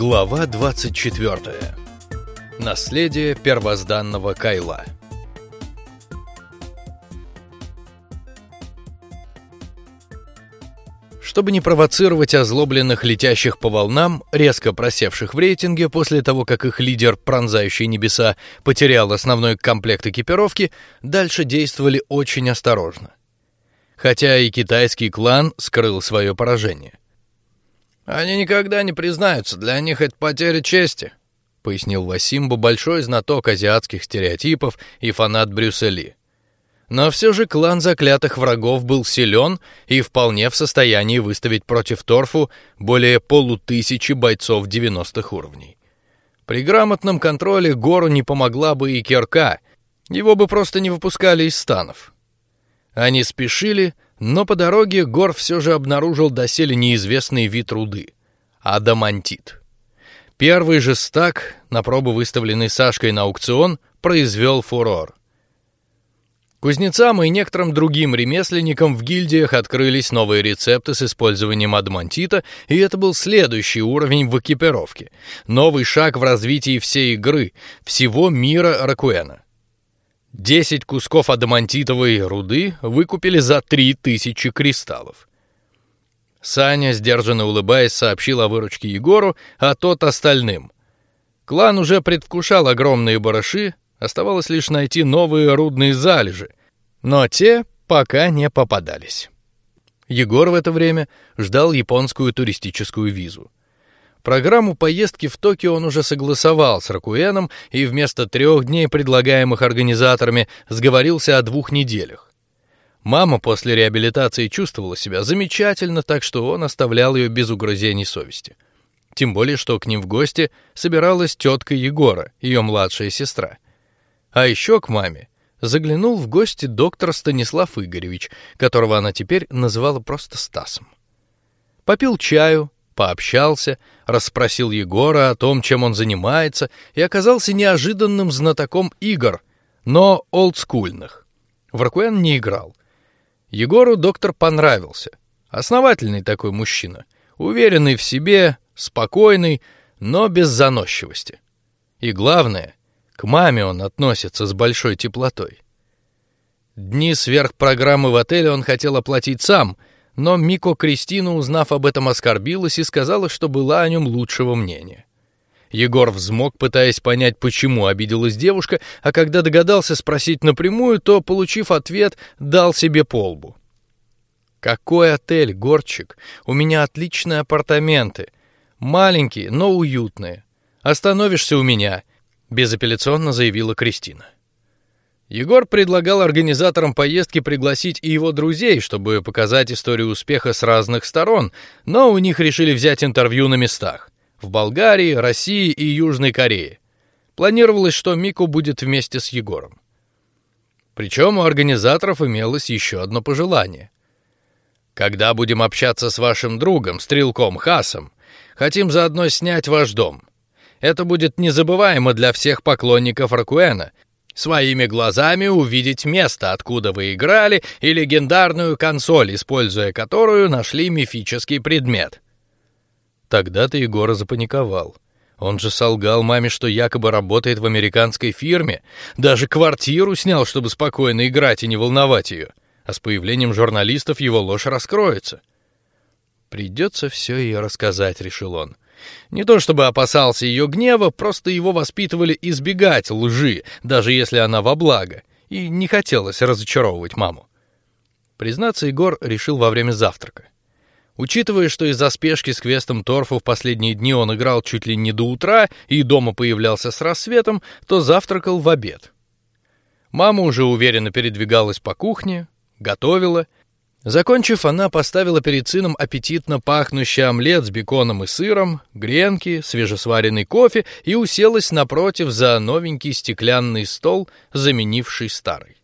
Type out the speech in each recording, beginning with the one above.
Глава 24. Наследие первозданного Кайла. Чтобы не провоцировать озлобленных летящих по волнам, резко просевших в рейтинге после того, как их лидер, пронзающий небеса, потерял основной комплект экипировки, дальше действовали очень осторожно. Хотя и китайский клан скрыл свое поражение. Они никогда не признаются, для них это потеря чести, пояснил Васимбу, большой знаток азиатских стереотипов и фанат Брюссели. Но все же клан заклятых врагов был силен и вполне в состоянии выставить против Торфу более полутысячи бойцов 90-х уровней. При грамотном контроле Гору не помогла бы и кирка, его бы просто не выпускали из станов. Они спешили, но по дороге Гор все же обнаружил доселе неизвестный вид руды — адамантит. Первый же стак, на пробу выставленный Сашкой на аукцион, произвел фурор. Кузнецам и некоторым другим ремесленникам в гильдиях открылись новые рецепты с использованием адамантита, и это был следующий уровень в экипировке, новый шаг в развитии всей игры, всего мира Ракуэна. Десять кусков адамантитовой руды выкупили за три тысячи кристаллов. Саня, сдержанно улыбаясь, сообщил о выручке Егору, а тот остальным. Клан уже предвкушал огромные барыши, Оставалось лишь найти новые рудные залежи, но те пока не попадались. Егор в это время ждал японскую туристическую визу. Программу поездки в Токио он уже согласовал с Ракуэном и вместо трех дней, предлагаемых организаторами, сговорился о двух неделях. Мама после реабилитации чувствовала себя замечательно, так что он оставлял ее без угрызений совести. Тем более, что к ним в гости собиралась тетка Егора, ее младшая сестра. А еще к маме заглянул в гости доктор Станислав Игоревич, которого она теперь называла просто Стасом. Попил чаю, пообщался, расспросил Егора о том, чем он занимается, и оказался неожиданным знатоком игр, но олдскульных. В Ракуэн не играл. Егору доктор понравился. Основательный такой мужчина, уверенный в себе, спокойный, но без заносчивости. И главное, к маме он относится с большой теплотой. Дни сверх программы в отеле он хотел оплатить сам, но Мико Кристина, узнав об этом, оскорбилась и сказала, что была о нем лучшего мнения. Егор взмок, пытаясь понять, почему обиделась девушка, а когда догадался спросить напрямую, то, получив ответ, дал себе полбу. Какой отель, горчик? У меня отличные апартаменты, маленькие, но уютные. Остановишься у меня, безапелляционно заявила Кристина. Егор предлагал организаторам поездки пригласить и его друзей, чтобы показать историю успеха с разных сторон, но у них решили взять интервью на местах в Болгарии, России и Южной Корее. Планировалось, что Мику будет вместе с Егором. Причем у организаторов имелось еще одно пожелание. Когда будем общаться с вашим другом, стрелком Хасом, хотим заодно снять ваш дом. Это будет незабываемо для всех поклонников Ракуэна. Своими глазами увидеть место, откуда вы играли, и легендарную консоль, используя которую нашли мифический предмет. Тогда-то Егор запаниковал. Он же солгал маме, что якобы работает в американской фирме, даже квартиру снял, чтобы спокойно играть и не волновать ее. А с появлением журналистов его ложь раскроется. Придется все ей рассказать, решил он. Не то чтобы опасался ее гнева, просто его воспитывали избегать лжи, даже если она во благо, и не хотелось разочаровывать маму. Признаться, Егор решил во время завтрака. Учитывая, что из-за спешки с квестом торфу в последние дни он играл чуть ли не до утра и дома появлялся с рассветом, то завтракал в обед. Мама уже уверенно передвигалась по кухне, готовила Закончив, она поставила перед сыном аппетитно пахнущий омлет с беконом и сыром, гренки, свежесваренный кофе и уселась напротив за новенький стеклянный стол, заменивший старый.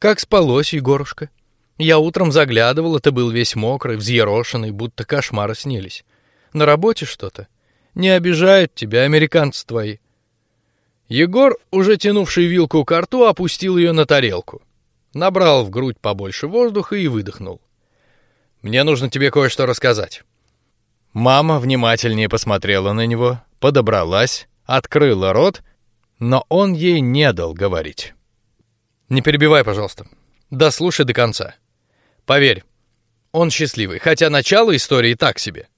Как спалось, Егорушка? Я утром заглядывала, ты был весь мокрый, взъерошенный, будто кошмары снились. На работе что-то? Не обижают тебя американцы твои. Егор, уже тянувший вилку к рту, опустил ее на тарелку набрал в грудь побольше воздуха и выдохнул. Мне нужно тебе кое-что рассказать. Мама внимательнее посмотрела на него, подобралась, открыла рот, но он ей не дал говорить. Не перебивай, пожалуйста. Дослушай до конца. Поверь, он счастливый, хотя начало истории так себе.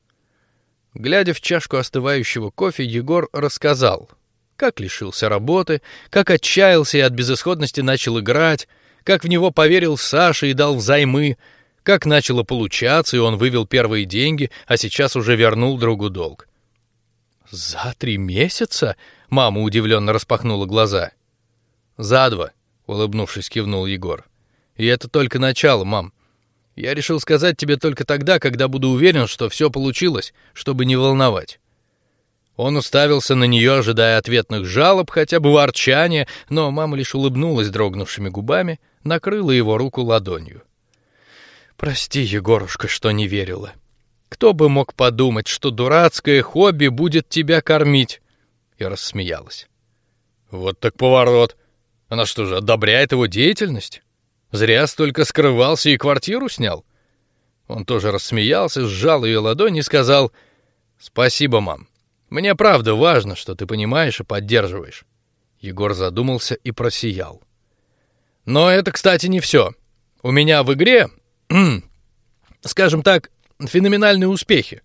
Глядя в чашку остывающего кофе, Егор рассказал, как лишился работы, как отчаялся и от безысходности начал играть, как в него поверил Саша и дал взаймы, как начало получаться, и он вывел первые деньги, а сейчас уже вернул другу долг. За три месяца? Мама удивленно распахнула глаза. За два, улыбнувшись, кивнул Егор. И это только начало, мам. Я решил сказать тебе только тогда, когда буду уверен, что все получилось, чтобы не волновать. Он уставился на нее, ожидая ответных жалоб, хотя бы ворчания, но мама лишь улыбнулась дрогнувшими губами, накрыла его руку ладонью. Прости, Егорушка, что не верила. Кто бы мог подумать, что дурацкое хобби будет тебя кормить? И рассмеялась. Вот так поворот. Она что же одобряет его деятельность? Зря столько скрывался и квартиру снял. Он тоже рассмеялся, сжал ее ладонь и сказал: "Спасибо, мам. Мне правда важно, что ты понимаешь и поддерживаешь". Егор задумался и просиял. Но это, кстати, не все. У меня в игре, скажем так, феноменальные успехи.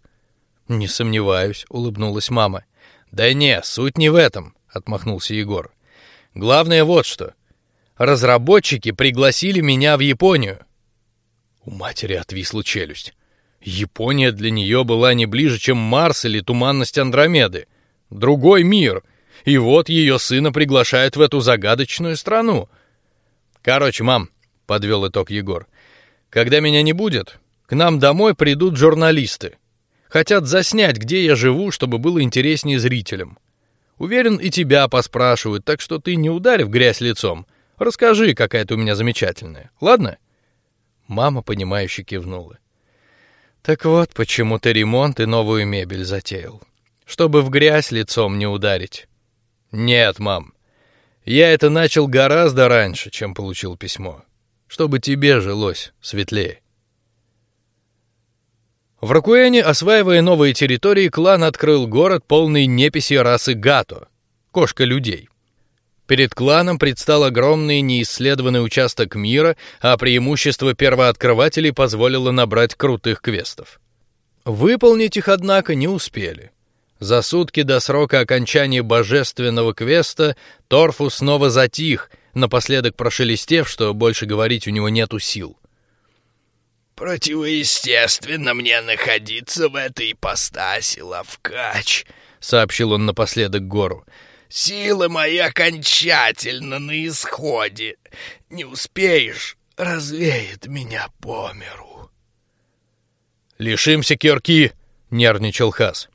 Не сомневаюсь, улыбнулась мама. Да не, суть не в этом, отмахнулся Егор. Главное вот что разработчики пригласили меня в Японию. У матери отвисла челюсть. Япония для нее была не ближе, чем Марс или туманность Андромеды. Другой мир. И вот ее сына приглашают в эту загадочную страну. Короче, мам, подвел итог Егор. Когда меня не будет, к нам домой придут журналисты. Хотят заснять, где я живу, чтобы было интереснее зрителям. Уверен, и тебя поспрашивают, так что ты не ударь в грязь лицом. Расскажи, какая ты у меня замечательная, ладно? Мама понимающе кивнула. Так вот, почему ты ремонт и новую мебель затеял, чтобы в грязь лицом не ударить. Нет, мам, я это начал гораздо раньше, чем получил письмо, чтобы тебе жилось светлее. В Ракуэне, осваивая новые территории, клан открыл город полный неписи расы Гато, кошка людей. Перед кланом предстал огромный неисследованный участок мира, а преимущество первооткрывателей позволило набрать крутых квестов. Выполнить их, однако, не успели. За сутки до срока окончания божественного квеста Торфу снова затих, напоследок прошелестев, что больше говорить у него нету сил. Противоестественно мне находиться в этой ипостаси, Лавкач, сообщил он напоследок Гору. Силы мои окончательно на исходе. Не успеешь, развеет меня по миру. Лишимся кирки, нервничал Хас.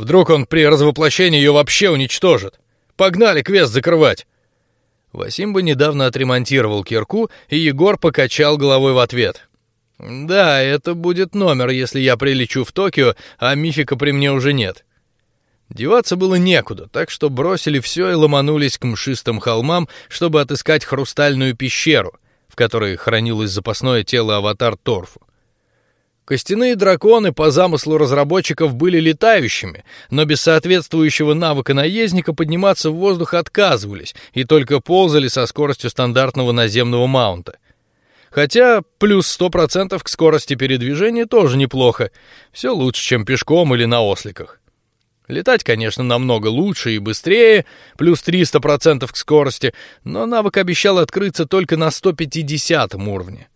Вдруг он при развоплощении ее вообще уничтожит. Погнали квест закрывать. Васим бы недавно отремонтировал кирку, и Егор покачал головой в ответ. Да, это будет номер, если я прилечу в Токио, а мифика при мне уже нет. Деваться было некуда, так что бросили все и ломанулись к мшистым холмам, чтобы отыскать хрустальную пещеру, в которой хранилось запасное тело аватар Торфу. Костяные драконы по замыслу разработчиков были летающими, но без соответствующего навыка наездника подниматься в воздух отказывались и только ползали со скоростью стандартного наземного маунта. Хотя плюс сто процентов к скорости передвижения тоже неплохо, все лучше, чем пешком или на осликах. Летать, конечно, намного лучше и быстрее, плюс 300% к скорости, но навык обещал открыться только на 150 уровне.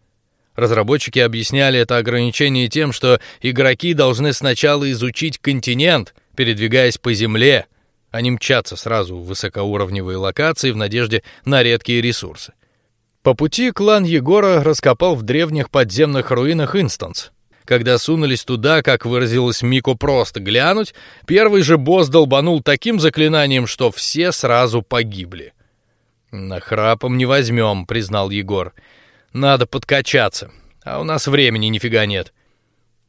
Разработчики объясняли это ограничение тем, что игроки должны сначала изучить континент, передвигаясь по земле, а не мчаться сразу в высокоуровневые локации в надежде на редкие ресурсы. По пути клан Егора раскопал в древних подземных руинах инстанс, когда сунулись туда, как выразилась Мико, просто глянуть, первый же босс долбанул таким заклинанием, что все сразу погибли. На храпом не возьмем, признал Егор. Надо подкачаться, а у нас времени нифига нет.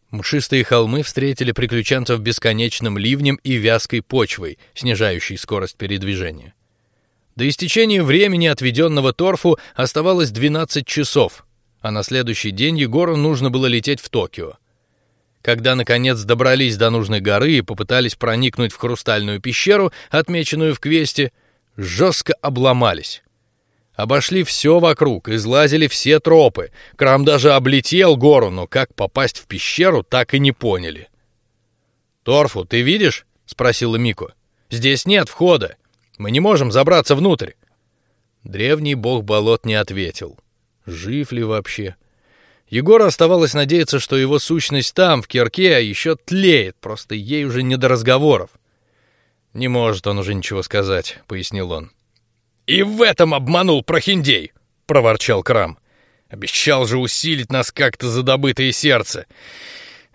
Мшистые холмы встретили приключенцев бесконечным ливнем и вязкой почвой, снижающей скорость передвижения. До истечения времени, отведенного торфу, оставалось 12 часов, а на следующий день Егору нужно было лететь в Токио. Когда наконец добрались до нужной горы и попытались проникнуть в хрустальную пещеру, отмеченную в квесте, жестко обломались. Обошли все вокруг, излазили все тропы. Крам даже облетел гору, но как попасть в пещеру, так и не поняли. Торфу, ты видишь? спросила Мико. Здесь нет входа. Мы не можем забраться внутрь. Древний бог болот не ответил. Жив ли вообще? Егору оставалось надеяться, что его сущность там, в кирке, а еще тлеет, просто ей уже не до разговоров. Не может он уже ничего сказать, пояснил он. И в этом обманул прохиндей, проворчал Крам. Обещал же усилить нас как-то за добытое сердце.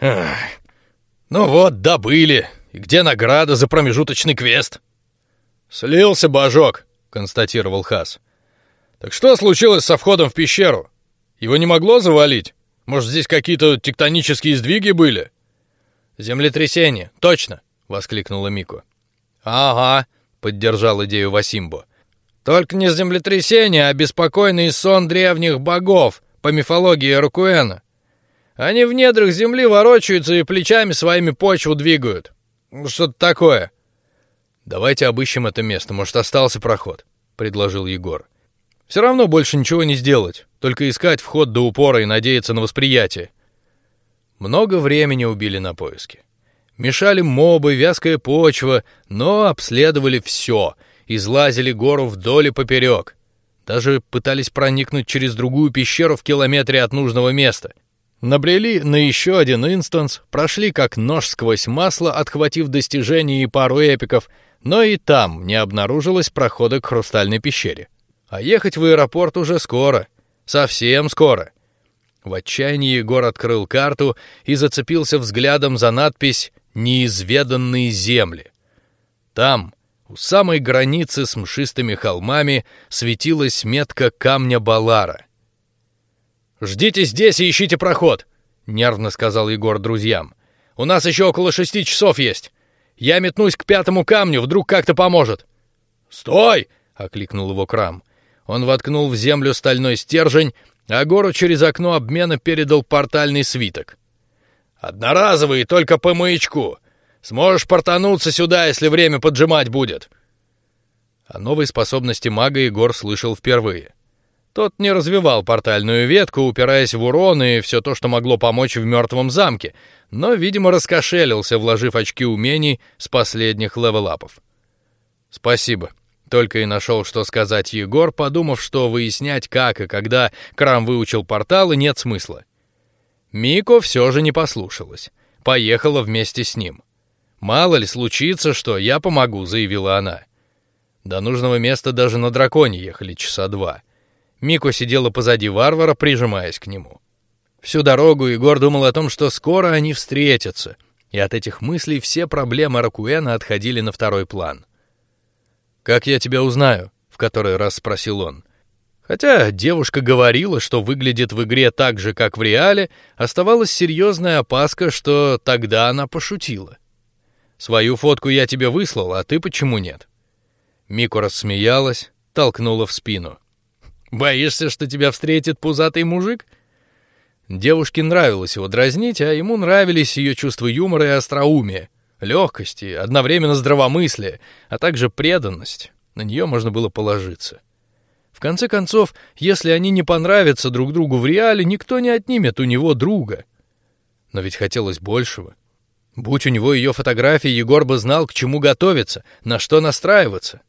Ну вот, добыли. И где награда за промежуточный квест? Слился божок, констатировал Хас. Так что случилось со входом в пещеру? Его не могло завалить? Может, здесь какие-то тектонические сдвиги были? Землетрясение, точно, воскликнула Мико. Ага, поддержал идею Васимбо. Только не землетрясение, а беспокойный сон древних богов по мифологии Ракуэна. Они в недрах земли ворочаются и плечами своими почву двигают. Что-то такое. Давайте обыщем это место, может остался проход, предложил Егор. Все равно больше ничего не сделать, только искать вход до упора и надеяться на восприятие. Много времени убили на поиски. Мешали мобы, вязкая почва, но обследовали все, излазили гору вдоль и поперек. Даже пытались проникнуть через другую пещеру в километре от нужного места. Набрели на еще один инстанс, прошли как нож сквозь масло, отхватив достижения и пару эпиков, но и там не обнаружилось прохода к хрустальной пещере. А ехать в аэропорт уже скоро, совсем скоро. В отчаянии Егор открыл карту и зацепился взглядом за надпись «Неизведанные земли». Там, у самой границы с мшистыми холмами, светилась метка камня Балара. Ждите здесь и ищите проход, нервно сказал Егор друзьям. У нас еще около шести часов есть. Я метнусь к пятому камню, вдруг как-то поможет. Стой! окликнул его Крам. Он воткнул в землю стальной стержень, а гору через окно обмена передал портальный свиток. Одноразовый, только по маячку. Сможешь портануться сюда, если время поджимать будет. О новой способности мага Егор слышал впервые. Тот не развивал портальную ветку, упираясь в урон и все то, что могло помочь в мертвом замке, но, видимо, раскошелился, вложив очки умений с последних левелапов. Спасибо. Только и нашел, что сказать Егор, подумав, что выяснять, как и когда Крам выучил порталы, нет смысла. Мико все же не послушалась, поехала вместе с ним. Мало ли случится, что я помогу, заявила она. До нужного места даже на драконе ехали часа два. Мико сидела позади варвара, прижимаясь к нему. Всю дорогу Егор думал о том, что скоро они встретятся, и от этих мыслей все проблемы Ракуэна отходили на второй план. Как я тебя узнаю? В который раз спросил он. Хотя девушка говорила, что выглядит в игре так же, как в реале, оставалась серьезная опаска, что тогда она пошутила. Свою фотку я тебе выслал, а ты почему нет? Мико рассмеялась, толкнула в спину. Боишься, что тебя встретит пузатый мужик? Девушке нравилось его дразнить, а ему нравились ее чувства юмора и остроумия легкости, одновременно здравомыслие, а также преданность. На нее можно было положиться. В конце концов, если они не понравятся друг другу в реале, никто не отнимет у него друга. Но ведь хотелось большего. Будь у него ее фотографии, Егор бы знал, к чему готовиться, на что настраиваться.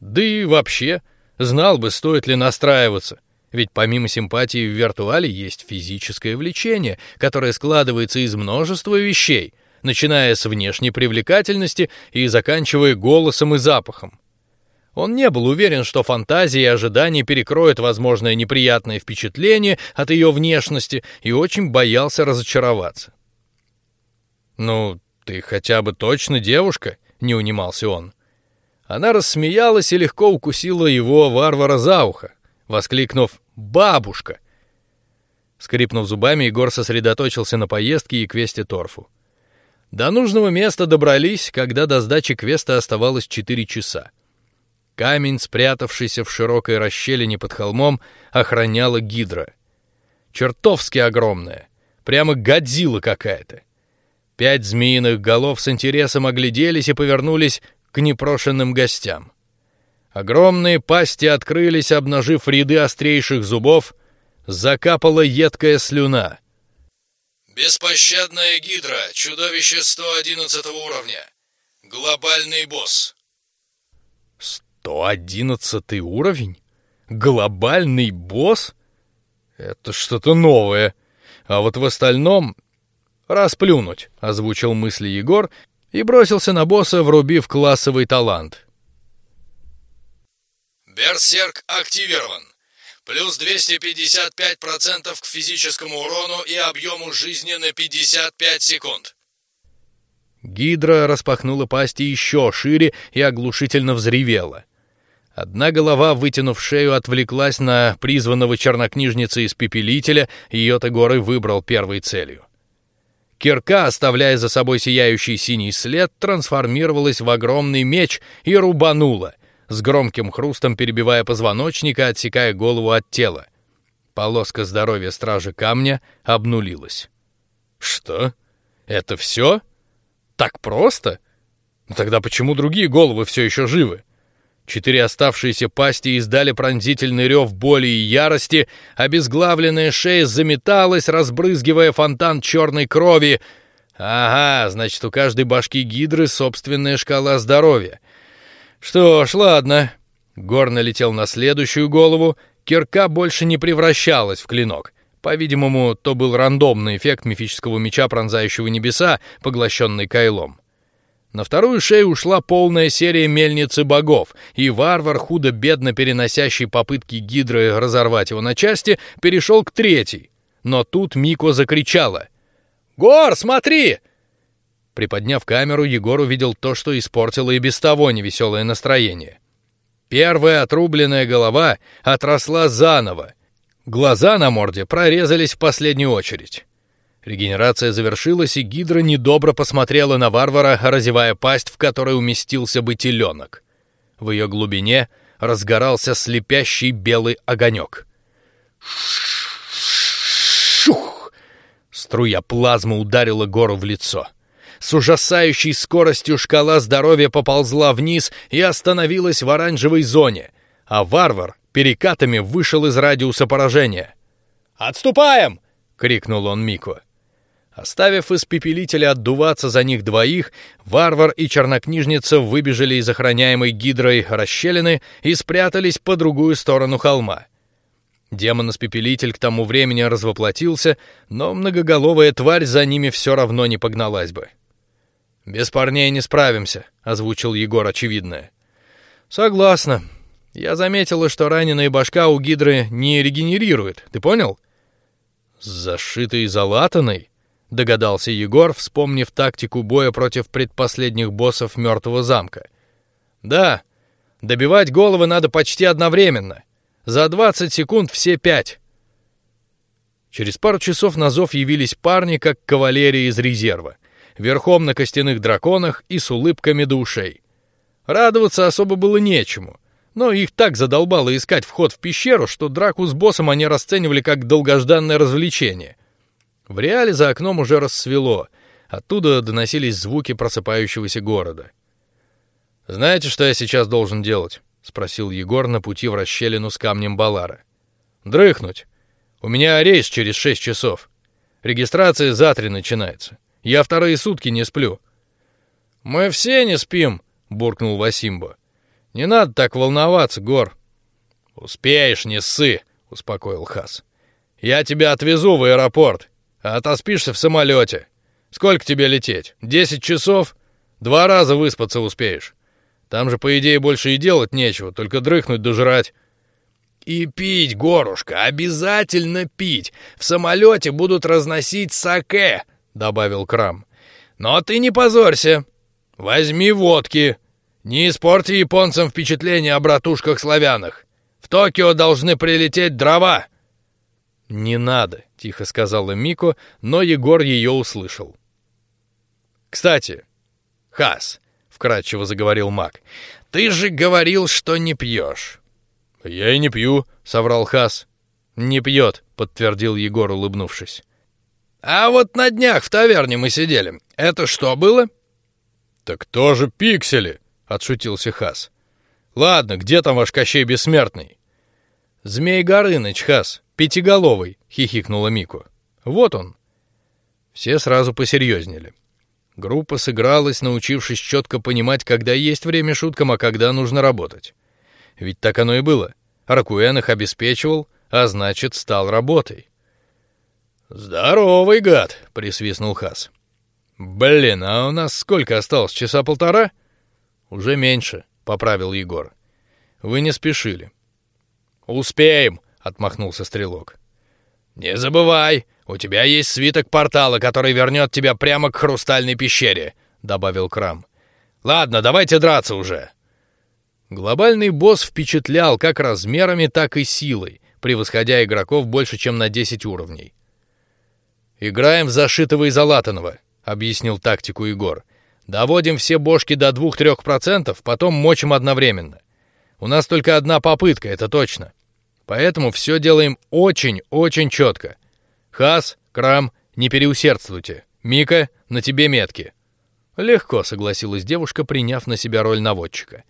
Да и вообще знал бы, стоит ли настраиваться. Ведь помимо симпатии в виртуале есть физическое влечение, которое складывается из множества вещей, начиная с внешней привлекательности и заканчивая голосом и запахом. Он не был уверен, что фантазии и ожидания перекроют возможное неприятное впечатление от ее внешности, и очень боялся разочароваться. Ну, ты хотя бы точно девушка, не унимался он. Она рассмеялась и легко укусила его варвара за ухо, воскликнув: "Бабушка!" Скрипнув зубами, Егор сосредоточился на поездке и квесте торфу. До нужного места добрались, когда до сдачи квеста оставалось четыре часа. Камень, спрятавшийся в широкой расщелине под холмом, охраняла гидра. Чертовски огромная, прямо Годзилла какая-то. Пять змеиных голов с интересом огляделись и повернулись к непрошенным гостям. Огромные пасти открылись, обнажив ряды острейших зубов, закапала едкая слюна. Беспощадная гидра, чудовище 111 уровня. Глобальный босс. 111 уровень? Глобальный босс? Это что-то новое. А вот в остальном расплюнуть, озвучил мысли Егор и бросился на босса, врубив классовый талант. Берсерк активирован. Плюс 255% к физическому урону и объему жизни на 55 секунд. Гидра распахнула пасти еще шире и оглушительно взревела. Одна голова, вытянув шею, отвлеклась на призванного чернокнижницы из пепелителя, и Йота Горы выбрал первой целью. Кирка, оставляя за собой сияющий синий след, трансформировалась в огромный меч и рубанула, с громким хрустом перебивая позвоночник и отсекая голову от тела. Полоска здоровья стражи камня обнулилась. Что? Это все? Так просто? Но тогда почему другие головы все еще живы? Четыре оставшиеся пасти издали пронзительный рев боли и ярости, обезглавленная шея заметалась, разбрызгивая фонтан черной крови. Ага, значит, у каждой башки гидры собственная шкала здоровья. Что ж, ладно. Гор налетел на следующую голову. Кирка больше не превращалась в клинок. По-видимому, то был рандомный эффект мифического меча, пронзающего небеса, поглощенный Кайлом. На вторую шею ушла полная серия мельницы богов, и варвар, худо-бедно переносящий попытки Гидры разорвать его на части, перешел к третьей. Но тут Мико закричала: "Гор, смотри!" Приподняв камеру, Егор увидел то, что испортило и без того невеселое настроение. Первая отрубленная голова отросла заново. Глаза на морде прорезались в последнюю очередь. Регенерация завершилась, и Гидра недобро посмотрела на варвара, разевая пасть, в которой уместился бы теленок. В ее глубине разгорался слепящий белый огонек. Шух! Струя плазмы ударила гору в лицо. С ужасающей скоростью шкала здоровья поползла вниз и остановилась в оранжевой зоне, а варвар перекатами вышел из радиуса поражения. Отступаем! крикнул он Мико. Оставив испепелителя отдуваться за них двоих, варвар и чернокнижница выбежали из охраняемой гидрой расщелины и спрятались по другую сторону холма. Демон-испепелитель к тому времени развоплотился, но многоголовая тварь за ними все равно не погналась бы. Без парней не справимся, озвучил Егор очевидное. Согласна. Я заметила, что раненая башка у гидры не регенерирует. Ты понял? Зашитый залатанный догадался Егор, вспомнив тактику боя против предпоследних боссов мертвого замка. Да, добивать головы надо почти одновременно. За двадцать секунд все пять. Через пару часов на зов явились парни, как кавалерия из резерва, верхом на костяных драконах и с улыбками до ушей. Радоваться особо было нечему, но их так задолбало искать вход в пещеру, что драку с боссом они расценивали как долгожданное развлечение. В реале за окном уже рассвело, оттуда доносились звуки просыпающегося города. Знаете, что я сейчас должен делать? – спросил Егор на пути в расщелину с камнем Балара. Дрыхнуть. У меня рейс через шесть часов. Регистрация завтра начинается. Я вторые сутки не сплю. Мы все не спим, буркнул Васимба. Не надо так волноваться, Гор. Успеешь, не ссы, успокоил Хас. Я тебя отвезу в аэропорт. А отоспишься в самолете. Сколько тебе лететь? Десять часов? Два раза выспаться успеешь. Там же по идее больше и делать нечего, только дрыхнуть да жрать. И пить, горушка, обязательно пить. В самолете будут разносить саке, добавил Крам. Но ты не позорься. Возьми водки. Не испорти японцам впечатление о братушках славянах. В Токио должны прилететь дрова. Не надо, тихо сказала Мико, но Егор ее услышал. Кстати, Хас, вкратчиво заговорил Мак, ты же говорил, что не пьешь. Я и не пью, соврал Хас. Не пьет, подтвердил Егор, улыбнувшись. А вот на днях в таверне мы сидели. Это что было? Так тоже пиксели, отшутился Хас. Ладно, где там ваш Кощей бессмертный? Змей Горыныч, Хас, пятиголовый, хихикнула Мику. Вот он. Все сразу посерьезнели. Группа сыгралась, научившись четко понимать, когда есть время шуткам, а когда нужно работать. Ведь так оно и было. Ракуэн их обеспечивал, а значит, стал работой. Здоровый гад, присвистнул Хас. Блин, а у нас сколько осталось? Часа полтора? Уже меньше, поправил Егор. Вы не спешили. Успеем, отмахнулся стрелок. Не забывай, у тебя есть свиток портала, который вернет тебя прямо к хрустальной пещере, добавил Крам. Ладно, давайте драться уже. Глобальный босс впечатлял как размерами, так и силой, превосходя игроков больше, чем на 10 уровней. Играем в зашитого и залатанного, объяснил тактику Егор. Доводим все бошки до двух-трех процентов, потом мочим одновременно. У нас только одна попытка, это точно. Поэтому все делаем очень-очень четко. Хас, Крам, не переусердствуйте. Мика, на тебе метки. Легко согласилась девушка, приняв на себя роль наводчика.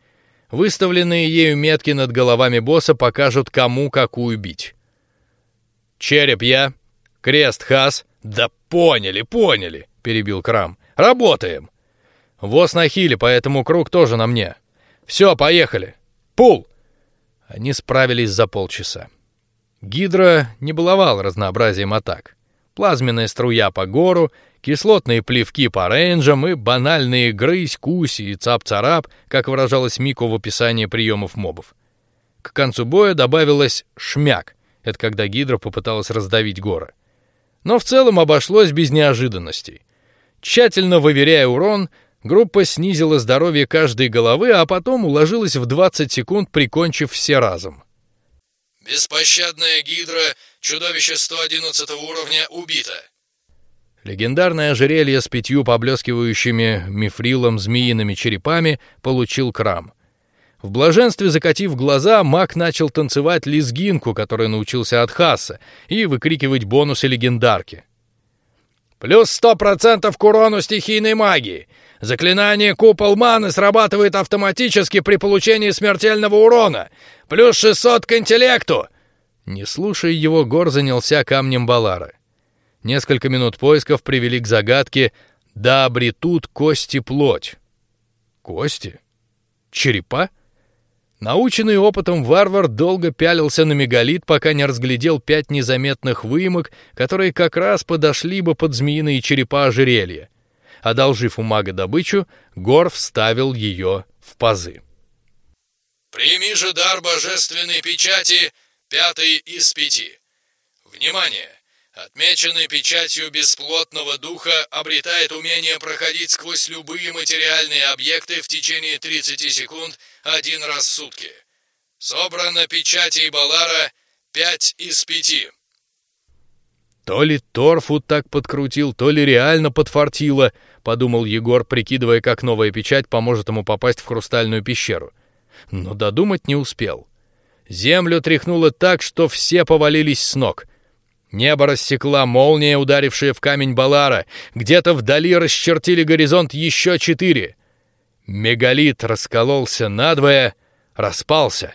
Выставленные ею метки над головами босса покажут, кому какую бить. Череп я, крест Хас. Да поняли, поняли, перебил Крам. Работаем. Воз на хиле, поэтому круг тоже на мне. Все, поехали. Пул. Они справились за полчаса. Гидра не баловал разнообразием атак. Плазменная струя по гору, кислотные плевки по рейнджам и банальные грызь, куси и цап-царап, как выражалась Мико в описании приемов мобов. К концу боя добавилось шмяк. Это когда Гидра попыталась раздавить горы. Но в целом обошлось без неожиданностей. Тщательно выверяя урон, Группа снизила здоровье каждой головы, а потом уложилась в 20 секунд, прикончив все разом. Беспощадная гидра, чудовище 111 уровня, убита. Легендарное ожерелье с пятью поблескивающими мифрилом змеиными черепами получил Крам. В блаженстве закатив глаза, маг начал танцевать лезгинку, которую научился от Хаса, и выкрикивать бонусы легендарки. Плюс сто процентов к урону стихийной магии. Заклинание «Купол маны» срабатывает автоматически при получении смертельного урона. Плюс 600 к интеллекту. Не слушая его, Гор занялся камнем Балара. Несколько минут поисков привели к загадке «Да обретут кости плоть». Кости? Черепа? Наученный опытом варвар долго пялился на мегалит, пока не разглядел пять незаметных выемок, которые как раз подошли бы под змеиные черепа ожерелья. Одолжив у мага добычу, Гор вставил ее в пазы. Прими же дар божественной печати, пятый из пяти. Внимание! Отмеченный печатью бесплотного духа обретает умение проходить сквозь любые материальные объекты в течение 30 секунд один раз в сутки. Собрано печати Балара 5 из 5. То ли торфу так подкрутил, то ли реально подфартило, подумал Егор, прикидывая, как новая печать поможет ему попасть в хрустальную пещеру. Но додумать не успел. Землю тряхнуло так, что все повалились с ног. Небо рассекла молния, ударившая в камень Балара. Где-то вдали расчертили горизонт еще четыре. Мегалит раскололся надвое, распался.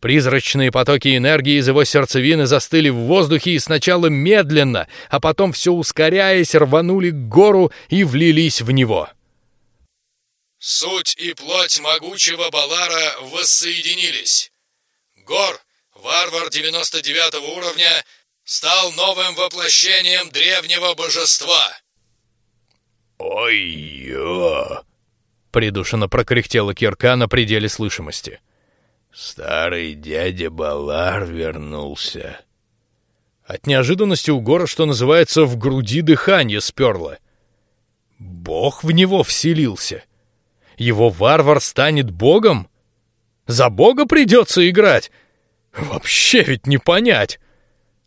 Призрачные потоки энергии из его сердцевины застыли в воздухе и сначала медленно, а потом все ускоряясь, рванули к гору и влились в него. Суть и плоть могучего Балара воссоединились. Гор, варвар 99 уровня, стал новым воплощением древнего божества. Ой-ё! Придушенно прокряхтела кирка на пределе слышимости. Старый дядя Балар вернулся. От неожиданности у Гора, что называется, в груди дыхание сперло. Бог в него вселился. Его варвар станет богом? За бога придется играть? Вообще ведь не понять.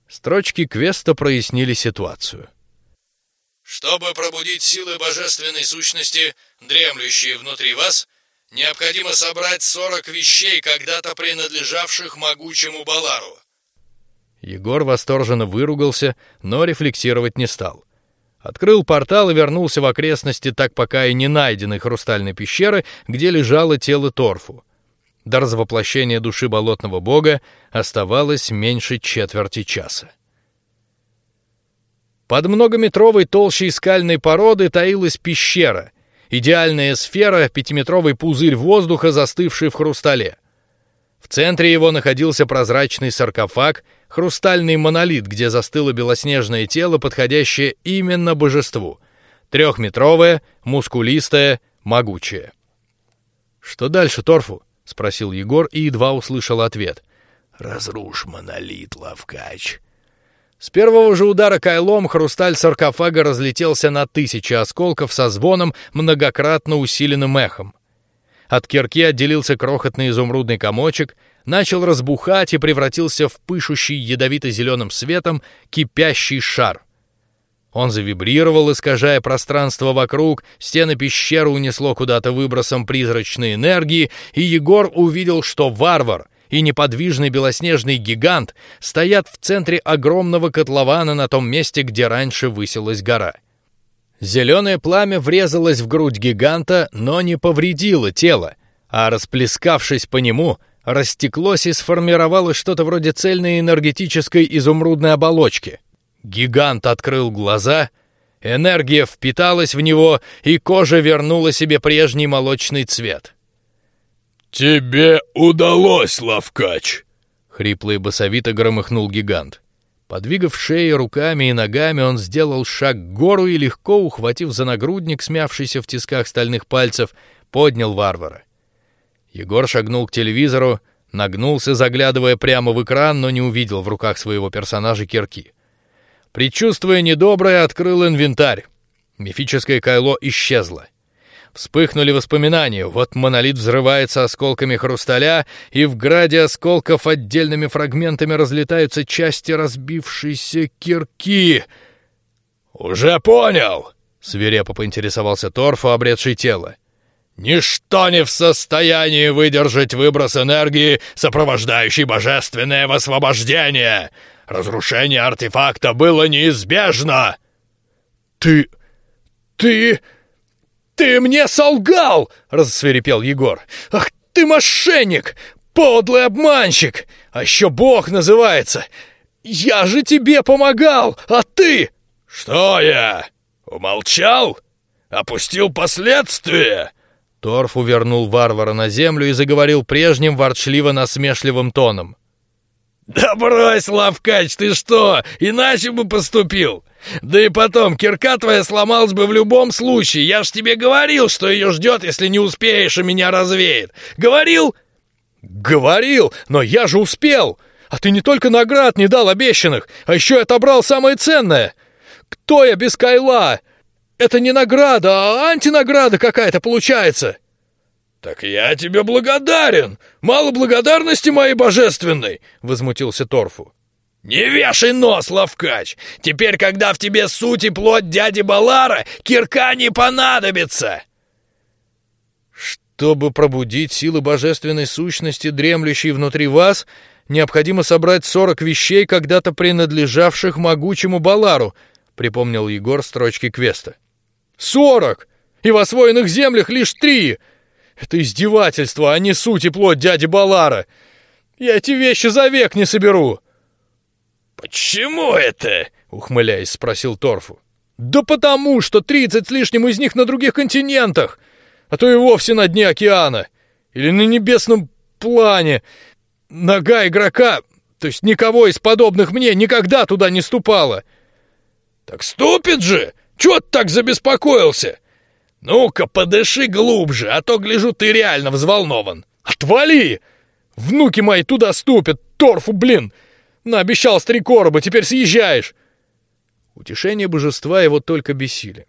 Строчки квеста прояснили ситуацию. Чтобы пробудить силы божественной сущности, дремлющие внутри вас, Необходимо собрать сорок вещей, когда-то принадлежавших могучему Балару. Егор восторженно выругался, но рефлексировать не стал. Открыл портал и вернулся в окрестности так пока и не найденной хрустальной пещеры, где лежало тело Торфу. До развоплощения души болотного бога оставалось меньше четверти часа. Под многометровой толщей скальной породы таилась пещера, идеальная сфера, пятиметровый пузырь воздуха, застывший в хрустале. В центре его находился прозрачный саркофаг, хрустальный монолит, где застыло белоснежное тело, подходящее именно божеству, трехметровое, мускулистое, могучее. Что дальше, Торфу? – спросил Егор и едва услышал ответ. Разрушь монолит, Лавкач. С первого же удара кайлом хрусталь саркофага разлетелся на тысячи осколков со звоном, многократно усиленным эхом. От кирки отделился крохотный изумрудный комочек, начал разбухать и превратился в пышущий ядовито-зеленым светом кипящий шар. Он завибрировал, искажая пространство вокруг, стены пещеры унесло куда-то выбросом призрачной энергии, и Егор увидел, что варвар — и неподвижный белоснежный гигант стоят в центре огромного котлована на том месте, где раньше высилась гора. Зеленое пламя врезалось в грудь гиганта, но не повредило тело, а расплескавшись по нему, растеклось и сформировалось что-то вроде цельной энергетической изумрудной оболочки. Гигант открыл глаза, энергия впиталась в него, и кожа вернула себе прежний молочный цвет. «Тебе удалось, Лавкач!» — хрипло и басовито громыхнул гигант. Подвигав шеей руками и ногами, он сделал шаг к гору и легко, ухватив за нагрудник, смявшийся в тисках стальных пальцев, поднял варвара. Егор шагнул к телевизору, нагнулся, заглядывая прямо в экран, но не увидел в руках своего персонажа кирки. Предчувствуя недоброе, открыл инвентарь. Мифическое кайло исчезло. Вспыхнули воспоминания. Вот монолит взрывается осколками хрусталя, и в граде осколков отдельными фрагментами разлетаются части разбившейся кирки. Уже понял. Свирепо поинтересовался Торфу, обретший тело. Ничто не в состоянии выдержать выброс энергии, сопровождающий божественное высвобождение. Разрушение артефакта было неизбежно. Ты... ты... «Ты мне солгал!» — рассверепел Егор. «Ах ты мошенник! Подлый обманщик! А еще Бог называется! Я же тебе помогал, а ты...» «Что я? Умолчал? Опустил последствия?» Торф увернул варвара на землю и заговорил прежним ворчливо-насмешливым тоном. «Да брось, Лавкач, ты что, иначе бы поступил? Да и потом, кирка твоя сломалась бы в любом случае. Я ж тебе говорил, что ее ждет, если не успеешь, и меня развеет. Говорил? Говорил, но я же успел. А ты не только наград не дал обещанных, а еще и отобрал самое ценное. Кто я без Кайла? Это не награда, а антинаграда какая-то получается. Так я тебе благодарен. Мало благодарности моей божественной, возмутился Торфу. «Не вешай нос, Лавкач! Теперь, когда в тебе суть и плоть дяди Балара, кирка не понадобится!» «Чтобы пробудить силы божественной сущности, дремлющей внутри вас, необходимо собрать сорок вещей, когда-то принадлежавших могучему Балару», — припомнил Егор строчки квеста. «Сорок! И в освоенных землях лишь три! Это издевательство, а не суть и плоть дяди Балара! Я эти вещи за век не соберу!» «Почему это?» — ухмыляясь, спросил Торфу. «Да потому, что тридцать с лишним из них на других континентах, а то и вовсе на дне океана, или на небесном плане. Нога игрока, то есть никого из подобных мне, никогда туда не ступала». «Так ступит же! Чего ты так забеспокоился? Ну-ка, подыши глубже, а то, гляжу, ты реально взволнован». «Отвали! Внуки мои туда ступят, торфу, блин!» Наобещал с три короба, теперь съезжаешь!» Утешение божества его только бесили.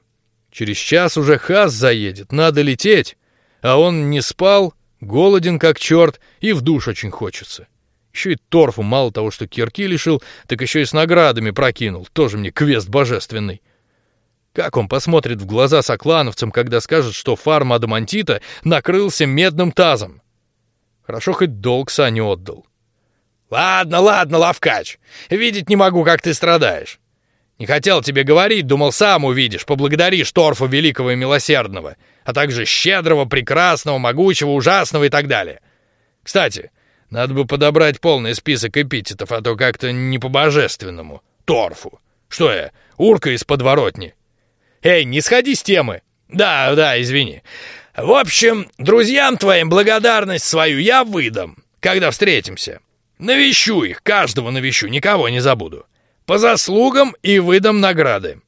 Через час уже Хас заедет, надо лететь, а он не спал, голоден как черт и в душ очень хочется. Еще и торфу мало того, что кирки лишил, так еще и с наградами прокинул, тоже мне квест божественный. Как он посмотрит в глаза соклановцам, когда скажет, что фарм адамантита накрылся медным тазом? Хорошо хоть долг Сане отдал. «Ладно, ладно, Лавкач, видеть не могу, как ты страдаешь. Не хотел тебе говорить, думал, сам увидишь, поблагодаришь Торфа Великого и Милосердного, а также Щедрого, Прекрасного, Могучего, Ужасного и так далее. Кстати, надо бы подобрать полный список эпитетов, а то как-то не по-божественному. Торфу. Что я, урка из подворотни? Эй, не сходи с темы. Да, да, извини. В общем, друзьям твоим благодарность свою я выдам, когда встретимся. Навещу их, каждого навещу, никого не забуду. По заслугам и выдам награды.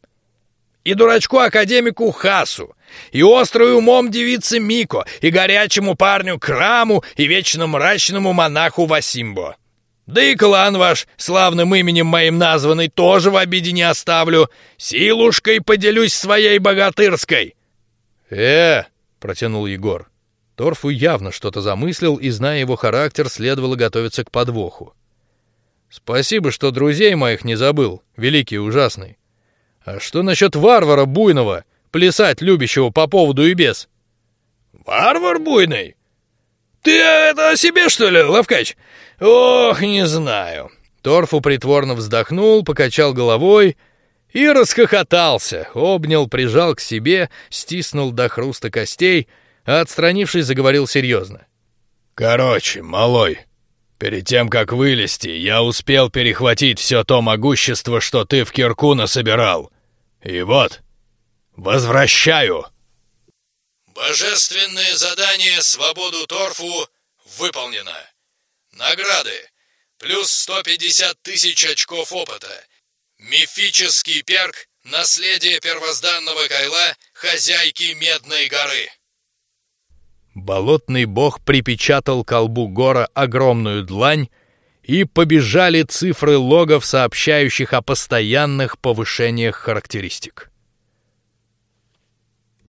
И дурачку-академику Хасу, и острый умом девице Мико, и горячему парню Краму, и вечно мрачному монаху Васимбо. Да и клан ваш, славным именем моим названный, тоже в обиде не оставлю. Силушкой поделюсь своей богатырской. Э, протянул Егор. Торфу явно что-то замыслил, и, зная его характер, следовало готовиться к подвоху. Спасибо, что друзей моих не забыл, великий и ужасный. А что насчет варвара буйного, плясать любящего по поводу и без? Варвар буйный? Ты это о себе что ли, Лавкач? Ох, не знаю. Торфу притворно вздохнул, покачал головой и расхохотался, обнял, прижал к себе, стиснул до хруста костей, а отстранившись, заговорил серьезно. Короче, малой, перед тем как вылезти, я успел перехватить все то могущество, что ты в кирку насобирал. И вот, возвращаю. Божественное задание «Свободу торфу» выполнено. Награды. Плюс 150 тысяч очков опыта Мифический перк «Наследие первозданного Кайла, хозяйки Медной горы». Болотный бог припечатал колбу гора огромную длань, и побежали цифры логов, сообщающих о постоянных повышениях характеристик.